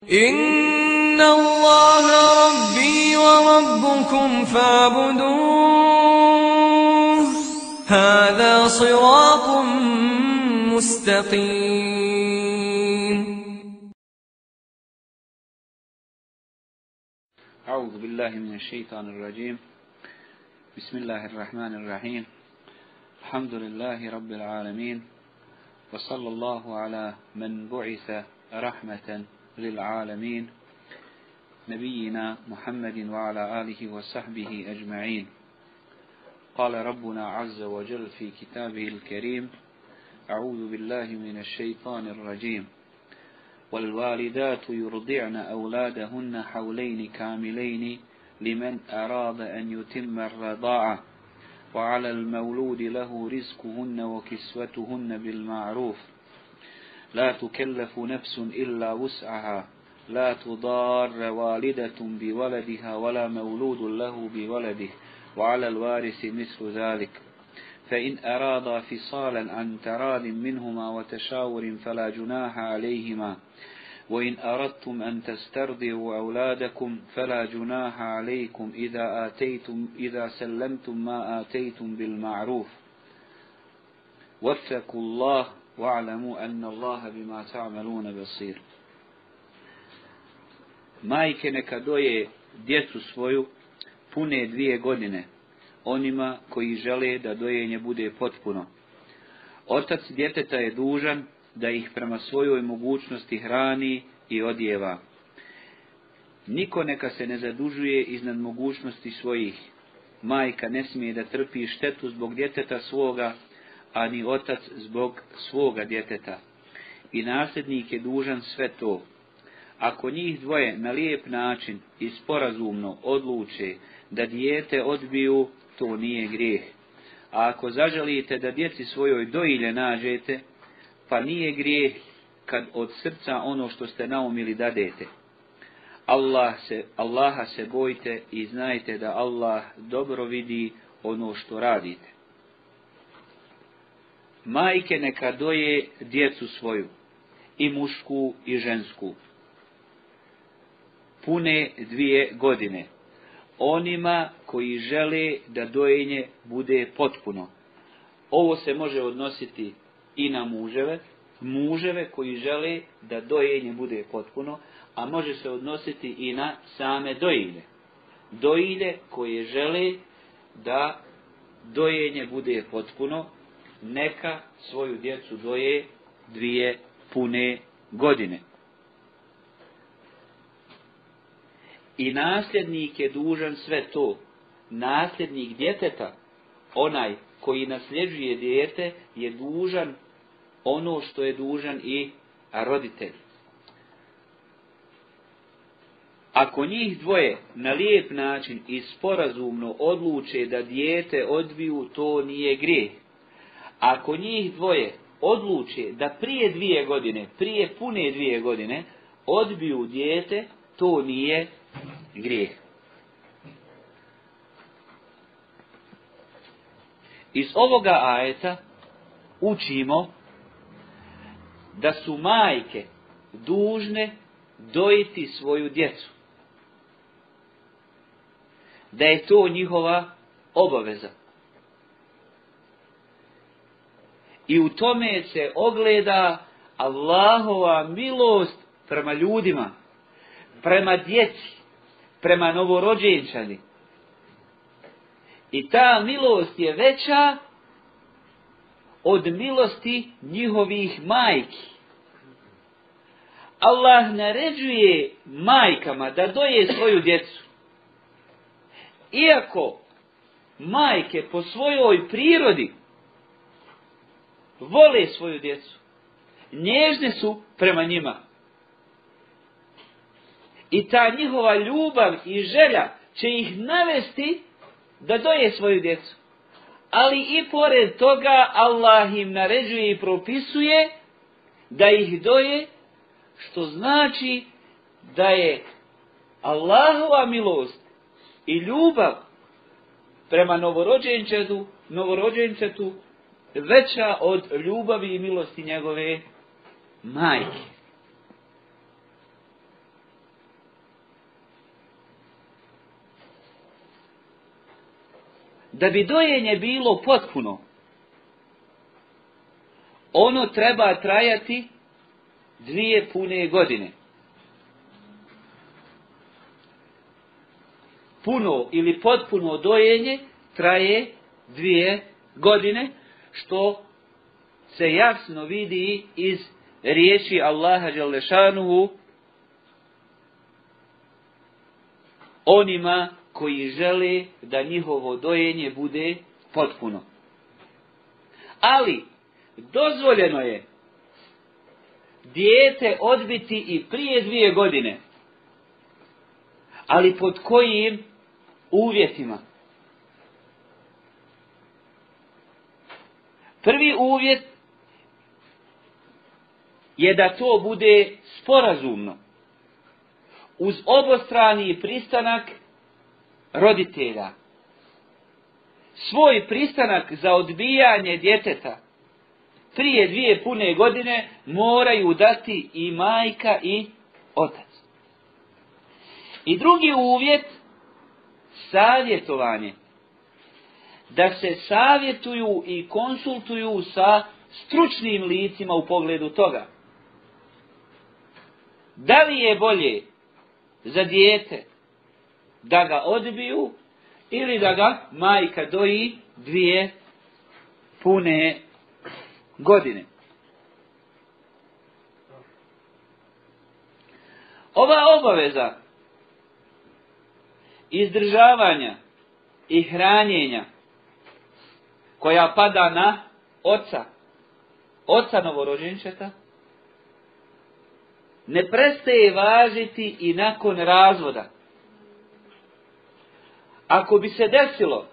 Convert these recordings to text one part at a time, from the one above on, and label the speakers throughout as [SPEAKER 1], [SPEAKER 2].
[SPEAKER 1] إن الله ربي وربكم فاعبدوه. هذا صراط مستقيم.
[SPEAKER 2] أعوذ بالله من الشيطان الرجيم. بسم الله الرحمن الرحيم. الحمد لله رب العالمين. وصلى الله على من بعث رحمة للعالمين. نبينا محمد وعلى آله وصحبه أجمعين. قال ربنا عز وجل في كتابه الكريم أعوذ بالله من الشيطان الرجيم. والوالدات يرضعن أولادهن حولين كاملين لمن أراد أن يتم الرضاعة وعلى المولود له رزقهن وكسوتهن بالمعروف. لا تكلف نفس إلا وسعها. لا تضار والدة بولدها ولا مولود له بولده وعلى الوارث مثل ذلك. فإن أرادا فصالا عن تراد منهما وتشاور فلا جناح عليهما. وإن أردتم أن تسترضعوا أولادكم فلا جناح عليكم إذا آتيتم إذا سلمتم ما آتيتم بالمعروف. واتقوا الله واعلموا أن الله بما تعملون بصير Majke neka doje djecu svoju pune dvije godine, onima koji žele da dojenje bude potpuno. Otac djeteta je dužan da ih prema svojoj mogućnosti hrani i odjeva. Niko neka se ne zadužuje iznad mogućnosti svojih. Majka ne smije da trpi štetu zbog djeteta svoga, a ni otac zbog svoga djeteta. I nasljednik je dužan sve to. Ako njih dvoje na lijep način i sporazumno odluče da dijete odbiju, to nije grijeh. A ako zaželite da djeci svojoj doilje nađete, pa nije grijeh kad od srca ono što ste naumili dadete. Allah se, Allaha se bojte i znajte da Allah dobro vidi ono što radite. Majke neka doje djecu svoju, i mušku i žensku, pune dvije godine, onima koji žele da dojenje bude potpuno. Ovo se može odnositi i na muževe, muževe koji žele da dojenje bude potpuno, a može se odnositi i na same dojilje. Dojilje koje žele da dojenje bude potpuno, neka svoju djecu doje dvije pune godine. I nasljednik je dužan sve to. Nasljednik djeteta, onaj koji nasljeđuje dijete, je dužan ono što je dužan i roditelj. Ako njih dvoje na lijep način i sporazumno odluče da dijete odbiju, to nije grijeh. Ako njih dvoje odluče da prije dvije godine, prije pune dvije godine, odbiju dijete, to nije grijeh. Iz ovoga ajeta učimo da su majke dužne dojiti svoju djecu. Da je to njihova obaveza. I u tome se ogleda Allahova milost prema ljudima, prema djeci, prema novorođenčani. I ta milost je veća od milosti njihovih majki. Allah naređuje majkama da doje svoju djecu. Iako majke po svojoj prirodi vole svoju djecu, nježne su prema njima. I ta njihova ljubav i želja će ih navesti da doje svoju djecu. Ali i pored toga Allah im naređuje i propisuje da ih doje, što znači da je Allahova milost i ljubav prema novorođenčetu, novorođenčetu veća od ljubavi i milosti njegove majke. Da bi dojenje bilo potpuno, ono treba trajati dvije pune godine. Puno ili potpuno dojenje traje dvije godine, što se jasno vidi iz riječi Allaha Đalešanuhu onima koji žele da njihovo dojenje bude potpuno. Ali, dozvoljeno je dijete odbiti i prije dvije godine. Ali pod kojim uvjetima? Prvi uvjet je da to bude sporazumno. Uz obostrani pristanak roditelja. Svoj pristanak za odbijanje djeteta prije dvije pune godine moraju dati i majka i otac. I drugi uvjet, savjetovanje. Da se savjetuju i konsultuju sa stručnim licima u pogledu toga. Da li je bolje za dijete da ga odbiju ili da ga majka doji dvije pune godine. Ova obaveza izdržavanja i hranjenja koja pada na oca, oca novorođenčeta, ne prestaje važiti i nakon razvoda. Ako bi se desilo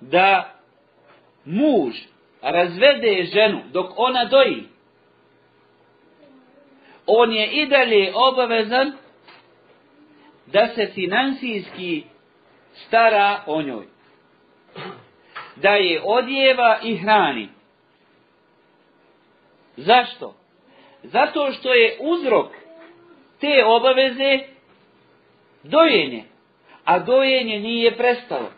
[SPEAKER 2] da muž razvede ženu dok ona doji, on je i dalje obavezan da se finansijski stara o njoj. Da je odjeva i hrani. Zašto? Zato što je uzrok te obaveze dojenje, a dojenje nije prestalo.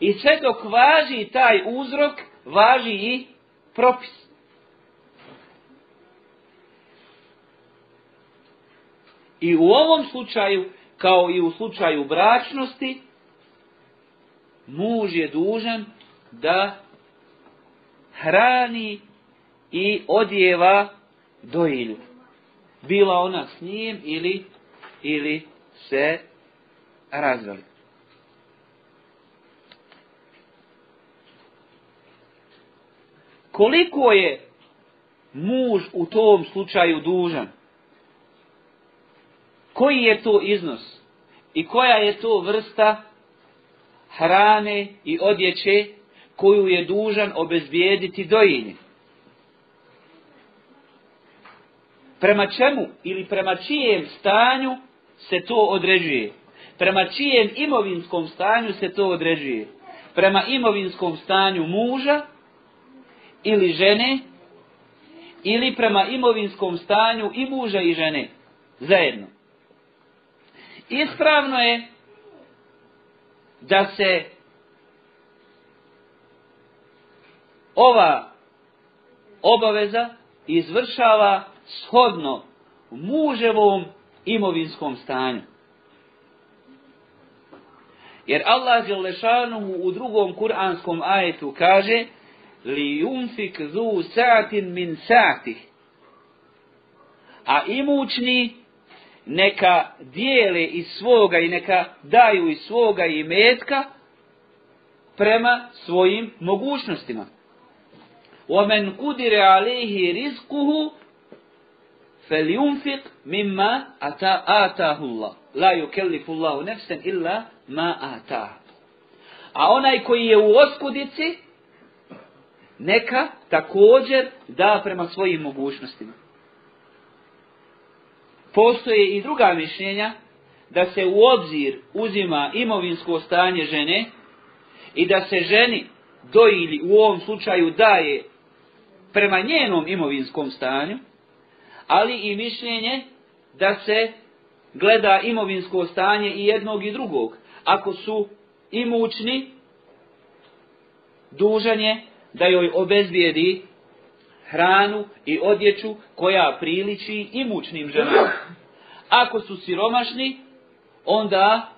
[SPEAKER 2] I sve dok važi taj uzrok, važi i propis. I u ovom slučaju, kao i u slučaju bračnosti, muž je dužan da hrani i odjeva dojilju. Bila ona s njim ili, ili se razveli. Koliko je muž u tom slučaju dužan? Koji je to iznos? I koja je to vrsta hrane i odjeće koju je dužan obezbijediti dojini? Prema čemu ili prema čijem stanju se to određuje? Prema čijem imovinskom stanju se to određuje? Prema imovinskom stanju muža ili žene ili prema imovinskom stanju i muža i žene zajedno. Ispravno je da se ova obaveza izvršava shodno muževom imovinskom stanju. Jer Allah Đelešanuhu u drugom kuranskom ajetu kaže li yunfik zu sa'atin min sa'atih. A imućni neka dijele iz svoga i neka daju iz svoga imetka prema svojim mogućnostima. وَمَنْ قُدِرَ عَلَيْهِ رِزْقُهُ فَلْيُنْفِقْ مِمَّا آتَاهُ اللَّهُ لَا يُكَلِّفُ اللَّهُ نَفْسًا إِلَّا مَا آتَاهُ A onaj koji je u oskudici, neka također da prema svojim mogućnostima. Postoje i druga mišljenja da se u obzir uzima imovinsko stanje žene i da se ženi dojili u ovom slučaju daje prema njenom imovinskom stanju, ali i mišljenje da se gleda imovinsko stanje i jednog i drugog. Ako su imućni, dužan je da joj obezbijedi hranu i odjeću koja priliči imućnim ženama. Ako su siromašni, onda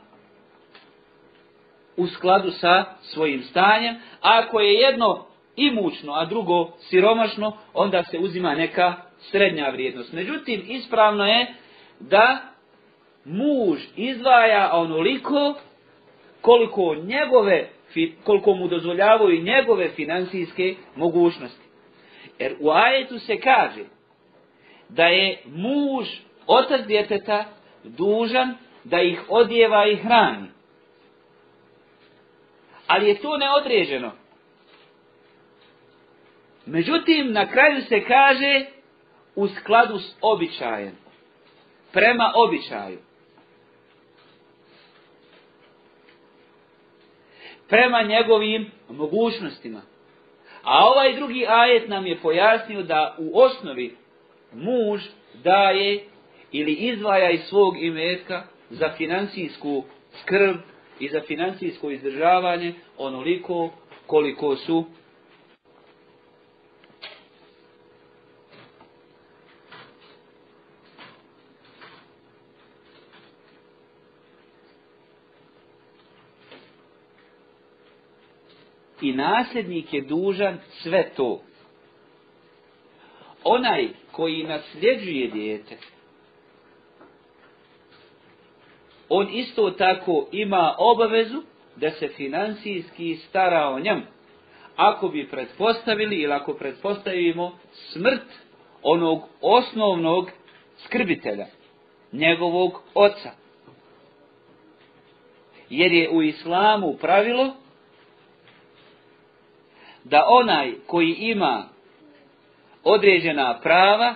[SPEAKER 2] u skladu sa svojim stanjem. Ako je jedno imućno, a drugo siromašno, onda se uzima neka srednja vrijednost. Međutim, ispravno je da muž izdvaja onoliko koliko njegove koliko mu dozvoljavaju njegove financijske mogućnosti. Jer u ajetu se kaže da je muž, otac djeteta, dužan da ih odjeva i hrani. Ali je to neodređeno. Međutim, na kraju se kaže u skladu s običajem. Prema običaju. Prema njegovim mogućnostima. A ovaj drugi ajet nam je pojasnio da u osnovi muž daje ili izdvaja iz svog imetka za financijsku skrb i za financijsko izdržavanje onoliko koliko su i nasljednik je dužan sve to. Onaj koji nasljeđuje dijete, on isto tako ima obavezu da se financijski stara o njemu. Ako bi pretpostavili ili ako pretpostavimo smrt onog osnovnog skrbitelja, njegovog oca. Jer je u islamu pravilo da onaj koji ima određena prava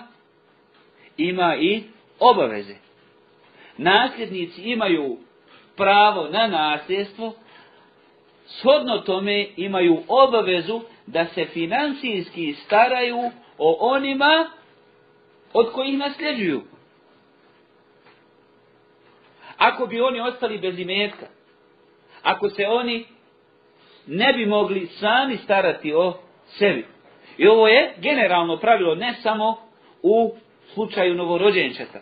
[SPEAKER 2] ima i obaveze. Nasljednici imaju pravo na nasljedstvo, shodno tome imaju obavezu da se financijski staraju o onima od kojih nasljeđuju. Ako bi oni ostali bez imetka, ako se oni ne bi mogli sami starati o sebi. I ovo je generalno pravilo ne samo u slučaju novorođenčeta.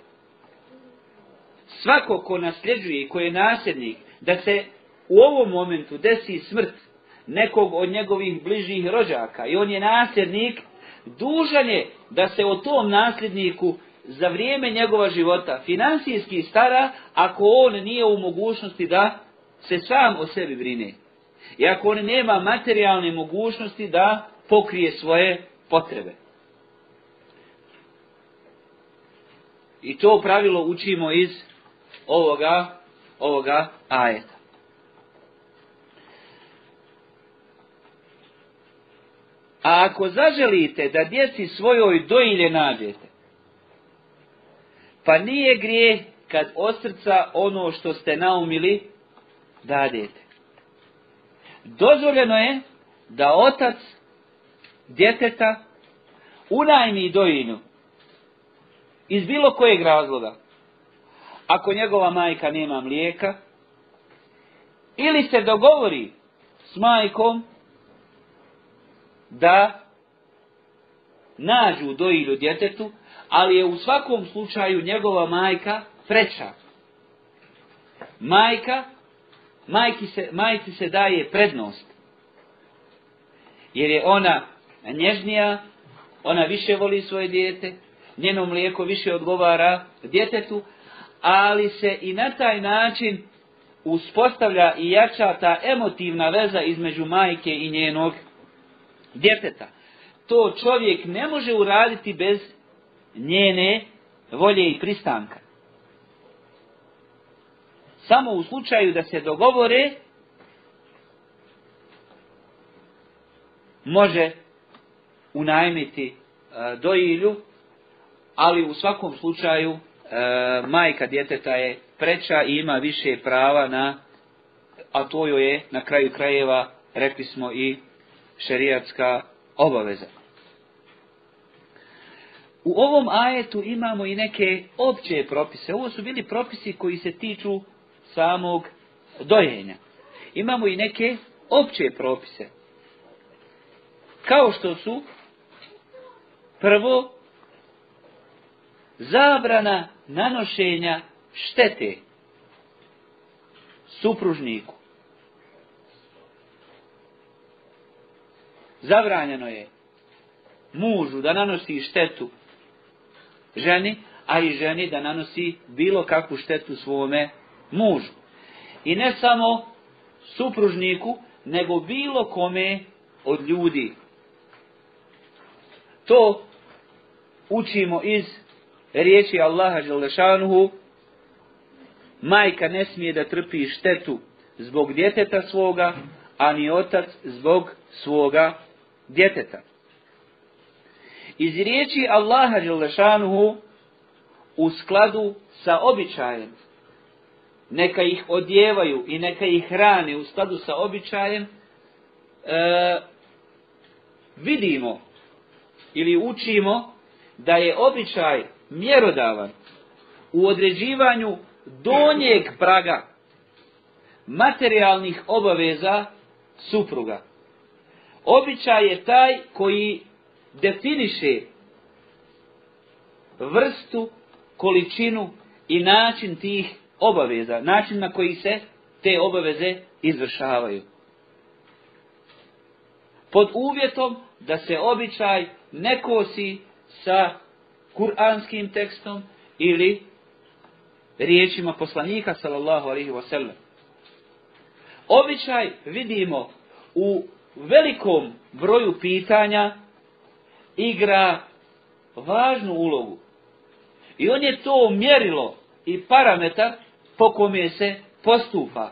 [SPEAKER 2] Svako ko nasljeđuje i ko je nasljednik, da se u ovom momentu desi smrt nekog od njegovih bližih rođaka i on je nasljednik, dužan je da se o tom nasljedniku za vrijeme njegova života financijski stara ako on nije u mogućnosti da se sam o sebi brine. I ako on nema materijalne mogućnosti da pokrije svoje potrebe. I to pravilo učimo iz ovoga, ovoga ajeta. A ako zaželite da djeci svojoj doilje nađete, pa nije grije kad od srca ono što ste naumili dadete. Dozvoljeno je da otac djeteta unajmi dojinu iz bilo kojeg razloga. Ako njegova majka nema mlijeka, ili se dogovori s majkom da nađu dojilju djetetu, ali je u svakom slučaju njegova majka preča. Majka majki se, majci se daje prednost. Jer je ona nježnija, ona više voli svoje dijete, njeno mlijeko više odgovara djetetu, ali se i na taj način uspostavlja i jača ta emotivna veza između majke i njenog djeteta. To čovjek ne može uraditi bez njene volje i pristanka. Samo u slučaju da se dogovore, može unajmiti e, dojilju, ali u svakom slučaju e, majka djeteta je preča i ima više prava na, a to joj je na kraju krajeva, rekli smo i šerijatska obaveza. U ovom ajetu imamo i neke opće propise. Ovo su bili propisi koji se tiču samog dojenja. imamo i neke opće propise. Kao što su prvo zabrana nanošenja štete supružniku. Zabranjeno je mužu da nanosi štetu ženi, a i ženi da nanosi bilo kakvu štetu svome mužu. I ne samo supružniku, nego bilo kome od ljudi. To učimo iz riječi Allaha Želešanuhu, majka ne smije da trpi štetu zbog djeteta svoga, a ni otac zbog svoga djeteta. Iz riječi Allaha Želešanuhu u skladu sa običajem, neka ih odjevaju i neka ih hrane u skladu sa običajem, e, vidimo ili učimo da je običaj mjerodavan u određivanju donjeg praga materijalnih obaveza supruga. Običaj je taj koji definiše vrstu, količinu i način tih obaveza, način na koji se te obaveze izvršavaju. Pod uvjetom da se običaj ne kosi sa kuranskim tekstom ili riječima poslanika sallallahu alaihi wasallam. Običaj vidimo u velikom broju pitanja igra važnu ulogu. I on je to mjerilo i parametar po kome se postupa.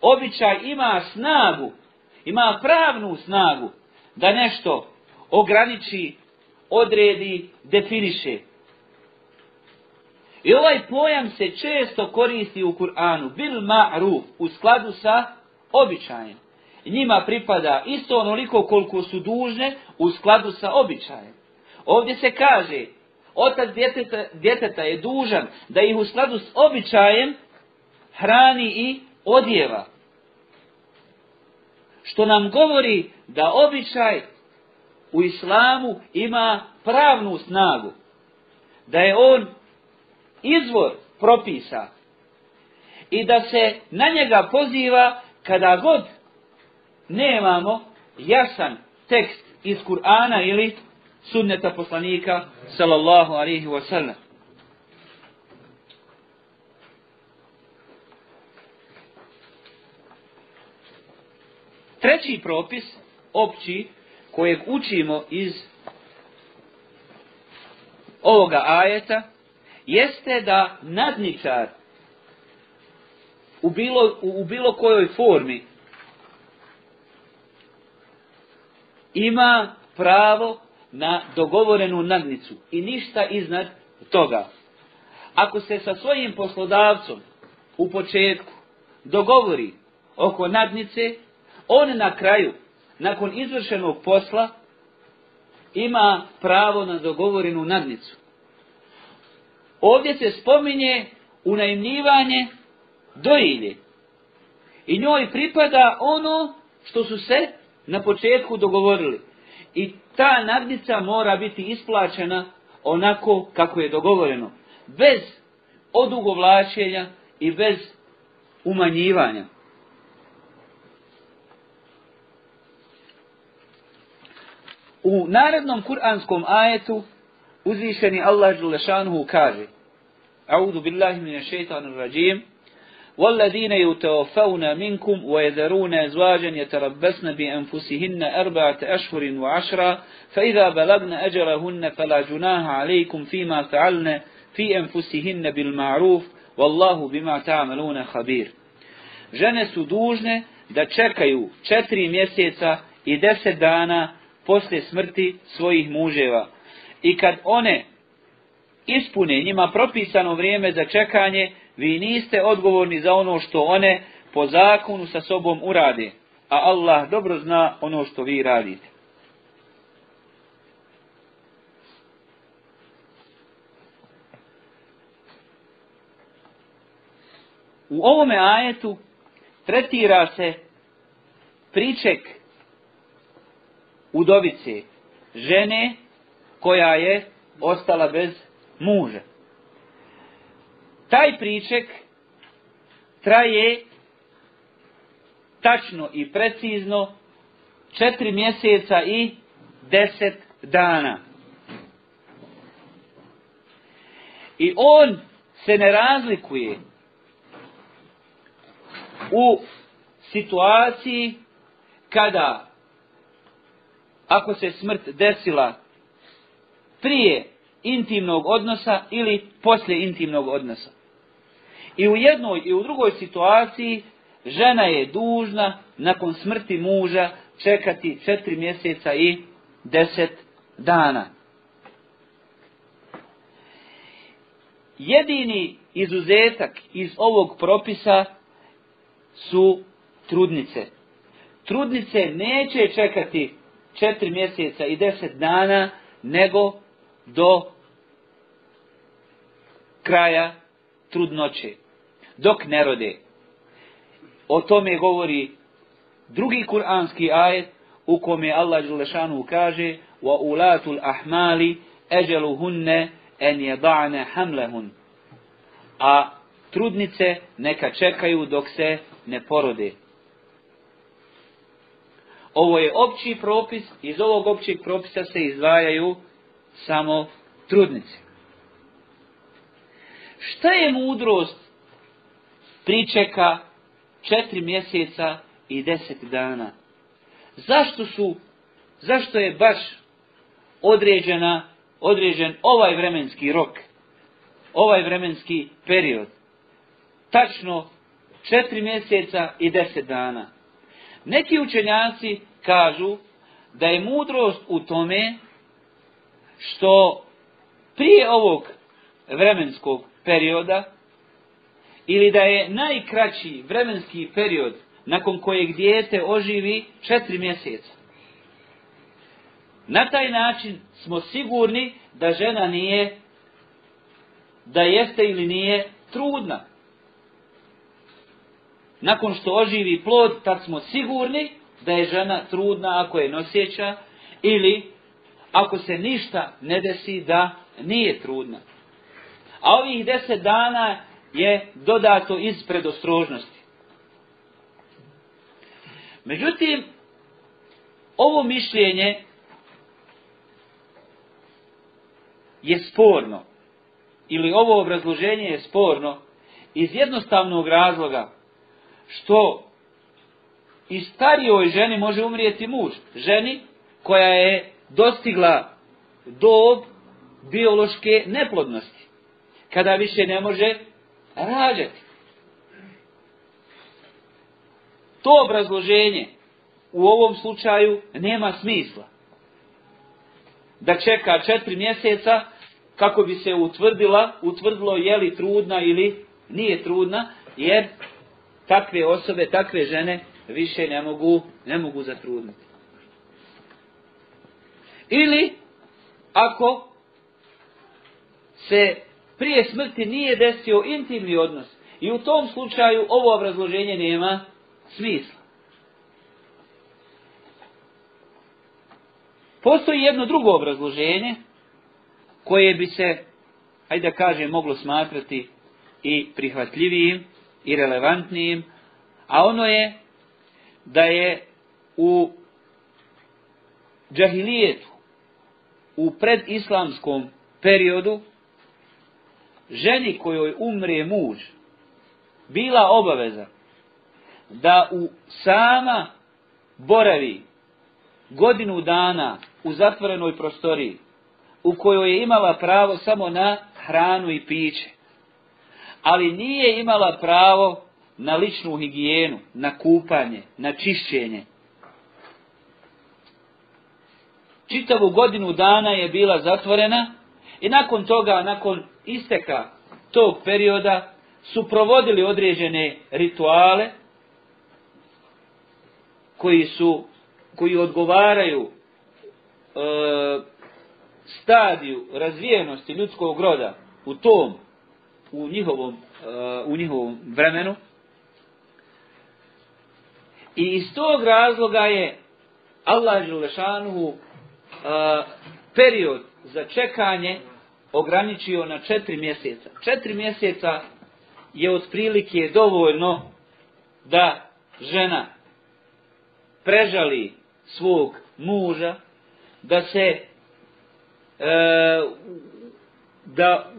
[SPEAKER 2] Običaj ima snagu, ima pravnu snagu da nešto ograniči, odredi, definiše. I ovaj pojam se često koristi u Kur'anu, bil ma'ruf, u skladu sa običajem. Njima pripada isto onoliko koliko su dužne u skladu sa običajem. Ovdje se kaže, otac djeteta, djeteta je dužan da ih u skladu s običajem hrani i odjeva. Što nam govori da običaj u islamu ima pravnu snagu. Da je on izvor propisa. I da se na njega poziva kada god nemamo jasan tekst iz Kur'ana ili sunneta poslanika sallallahu alaihi wa sallam. Treći propis, opći, kojeg učimo iz ovoga ajeta, jeste da nadničar u bilo, u bilo kojoj formi ima pravo na dogovorenu nadnicu i ništa iznad toga. Ako se sa svojim poslodavcom u početku dogovori oko nadnice, on na kraju, nakon izvršenog posla, ima pravo na dogovorenu nadnicu. Ovdje se spominje unajmljivanje dojilje. I njoj pripada ono što su se na početku dogovorili. I ta nadnica mora biti isplaćena onako kako je dogovoreno. Bez odugovlačenja i bez umanjivanja. U narednom kuranskom ajetu uzvišeni Allah Đelešanuhu kaže A'udhu billahi mine šeitanir rajim والذين يتوفون منكم ويذرون أزواجا يتربصن بأنفسهن أربعة أشهر وعشرة فإذا بلغن أجرهن فلا جناح عليكم فيما فعلن في أنفسهن بالمعروف والله بما تعملون خبير Žene su dužne da čekaju četiri mjeseca i deset dana posle smrti svojih muževa. I kad one ispune njima propisano vrijeme za čekanje, vi niste odgovorni za ono što one po zakonu sa sobom urade, a Allah dobro zna ono što vi radite. U ovome ajetu tretira se priček udovice, žene koja je ostala bez muža. Taj priček traje tačno i precizno četiri mjeseca i deset dana. I on se ne razlikuje u situaciji kada ako se smrt desila prije intimnog odnosa ili poslije intimnog odnosa. I u jednoj i u drugoj situaciji žena je dužna nakon smrti muža čekati četiri mjeseca i deset dana. Jedini izuzetak iz ovog propisa su trudnice. Trudnice neće čekati četiri mjeseca i deset dana, nego do kraja trudnoće, dok ne rode. O tome govori drugi kuranski ajet u kome Allah Đelešanu kaže ulatul ahmali eđeluhunne en jeda'ne hamlehun. A trudnice neka čekaju dok se ne porode. Ovo je opći propis, iz ovog općeg propisa se izdvajaju samo trudnice. Šta je mudrost pričeka četiri mjeseca i deset dana? Zašto su, zašto je baš određena, određen ovaj vremenski rok, ovaj vremenski period? Tačno četiri mjeseca i deset dana. Neki učenjaci kažu da je mudrost u tome što prije ovog vremenskog perioda ili da je najkraći vremenski period nakon kojeg dijete oživi četiri mjeseca. Na taj način smo sigurni da žena nije, da jeste ili nije trudna. Nakon što oživi plod, tad smo sigurni da je žena trudna ako je nosjeća ili ako se ništa ne desi da nije trudna. A ovih deset dana je dodato iz predostrožnosti. Međutim, ovo mišljenje je sporno. Ili ovo obrazloženje je sporno iz jednostavnog razloga što i starijoj ženi može umrijeti muž. Ženi koja je dostigla dob biološke neplodnosti. Kada više ne može rađati. To obrazloženje u ovom slučaju nema smisla. Da čeka četiri mjeseca kako bi se utvrdila, utvrdilo je li trudna ili nije trudna, jer takve osobe, takve žene više ne mogu, ne mogu zatrudniti. Ili ako se prije smrti nije desio intimni odnos i u tom slučaju ovo obrazloženje nema smisla. Postoji jedno drugo obrazloženje koje bi se, hajde da kažem, moglo smatrati i prihvatljivijim i relevantnijim, a ono je da je u džahilijetu, u predislamskom periodu, ženi kojoj umre muž, bila obaveza da u sama boravi godinu dana u zatvorenoj prostoriji, u kojoj je imala pravo samo na hranu i piće, ali nije imala pravo na ličnu higijenu, na kupanje, na čišćenje. Čitavu godinu dana je bila zatvorena i nakon toga, nakon isteka tog perioda, su provodili određene rituale koji su koji odgovaraju e, stadiju razvijenosti ljudskog roda u tom u njihovom, e, u njihovom vremenu. I iz tog razloga je Allah Želešanuhu period za čekanje ograničio na četiri mjeseca. Četiri mjeseca je otprilike dovoljno da žena prežali svog muža, da se e, da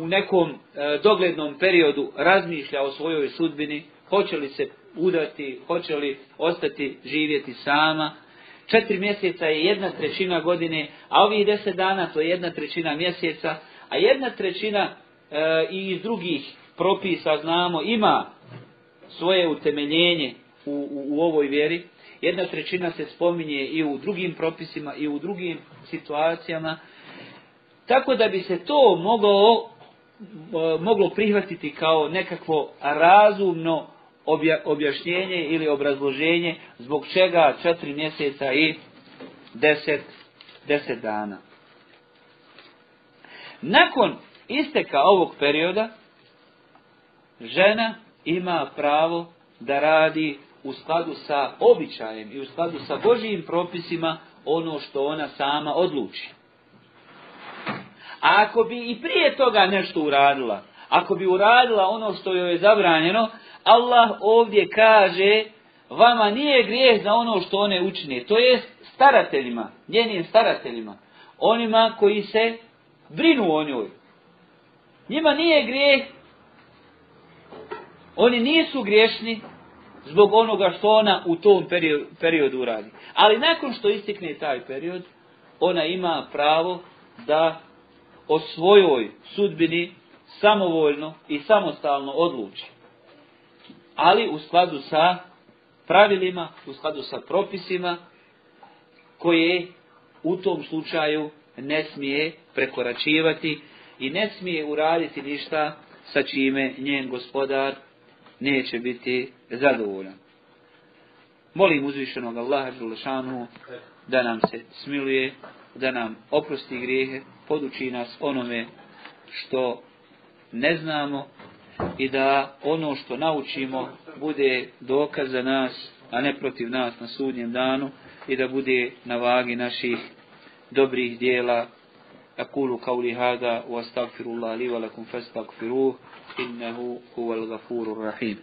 [SPEAKER 2] u nekom e, doglednom periodu razmišlja o svojoj sudbini, hoće li se udati, hoće li ostati živjeti sama. Četiri mjeseca je jedna trećina godine, a ovih deset dana to je jedna trećina mjeseca, a jedna trećina e, i iz drugih propisa znamo ima svoje utemeljenje u, u, u ovoj vjeri. Jedna trećina se spominje i u drugim propisima i u drugim situacijama. Tako da bi se to moglo, e, moglo prihvatiti kao nekakvo razumno objašnjenje ili obrazloženje zbog čega četiri mjeseca i deset, deset dana. Nakon isteka ovog perioda, žena ima pravo da radi u skladu sa običajem i u skladu sa Božijim propisima ono što ona sama odluči. A ako bi i prije toga nešto uradila, ako bi uradila ono što joj je zabranjeno, Allah ovdje kaže vama nije grijeh za ono što one učine. To je starateljima, njenim starateljima. Onima koji se brinu o njoj. Njima nije grijeh. Oni nisu griješni zbog onoga što ona u tom periodu, periodu radi. Ali nakon što istikne taj period, ona ima pravo da o svojoj sudbini samovoljno i samostalno odluči. Ali u skladu sa pravilima, u skladu sa propisima koje u tom slučaju ne smije prekoračivati i ne smije uraditi ništa sa čime njen gospodar neće biti zadovoljan. Molim uzvišenog Allaha Đulešanu da nam se smiluje, da nam oprosti grijehe, poduči nas onome što ne znamo i da ono što naučimo bude dokaz za nas, a ne protiv nas na sudnjem danu i da bude na vagi naših dobrih dijela. أقول قولي هذا وأستغفر الله لي ولكم فاستغفروه إنه هو الغفور الرحيم